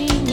wishing